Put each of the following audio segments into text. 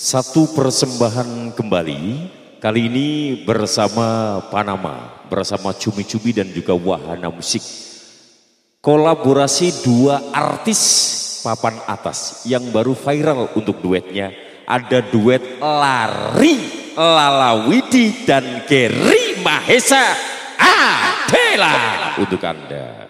Satu persembahan kembali, kali ini bersama Panama, bersama Cumi-Cumi dan juga Wahana Musik. Kolaborasi dua artis papan atas yang baru viral untuk duetnya. Ada duet Lari Lala Widi dan Geri Mahesa Adela untuk Anda.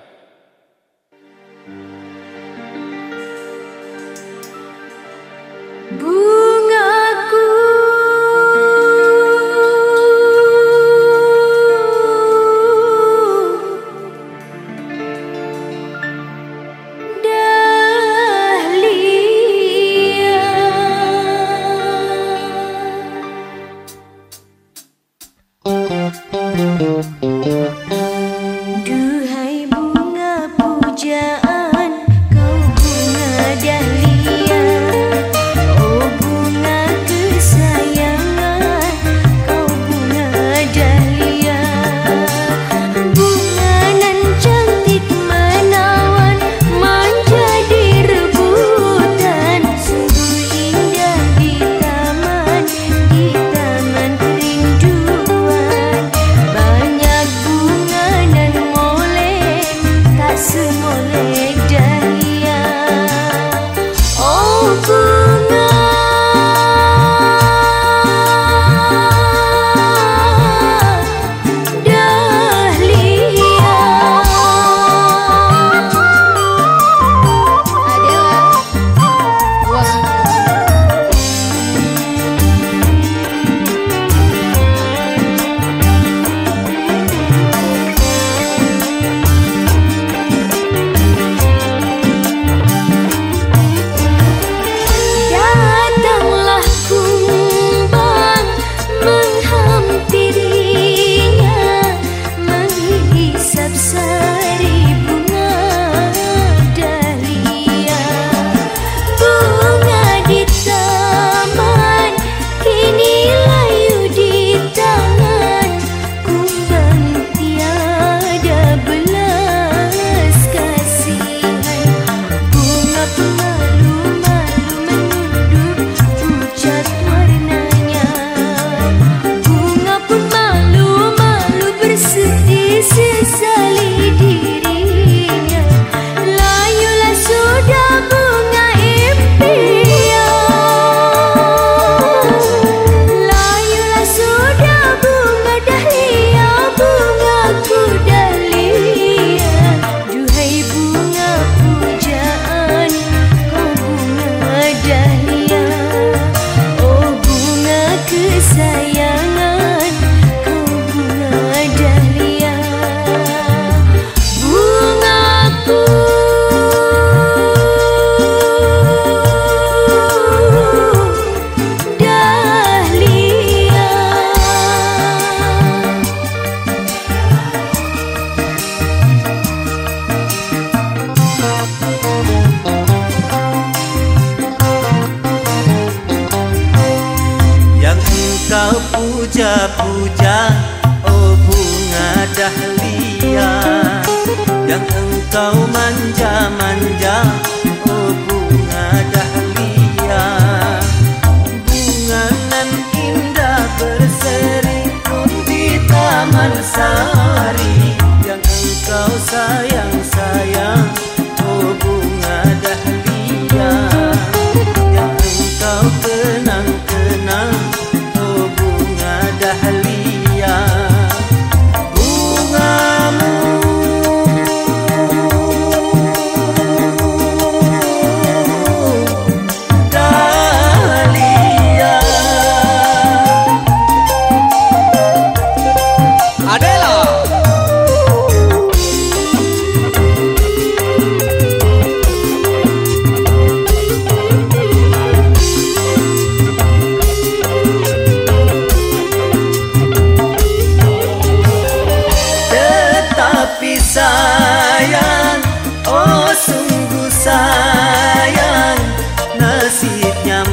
Puja-puja Oh bunga dahlia Yang engkau manja-manja Oh bunga dahlia. Bunga nan indah berseri di taman sari nhịp nhà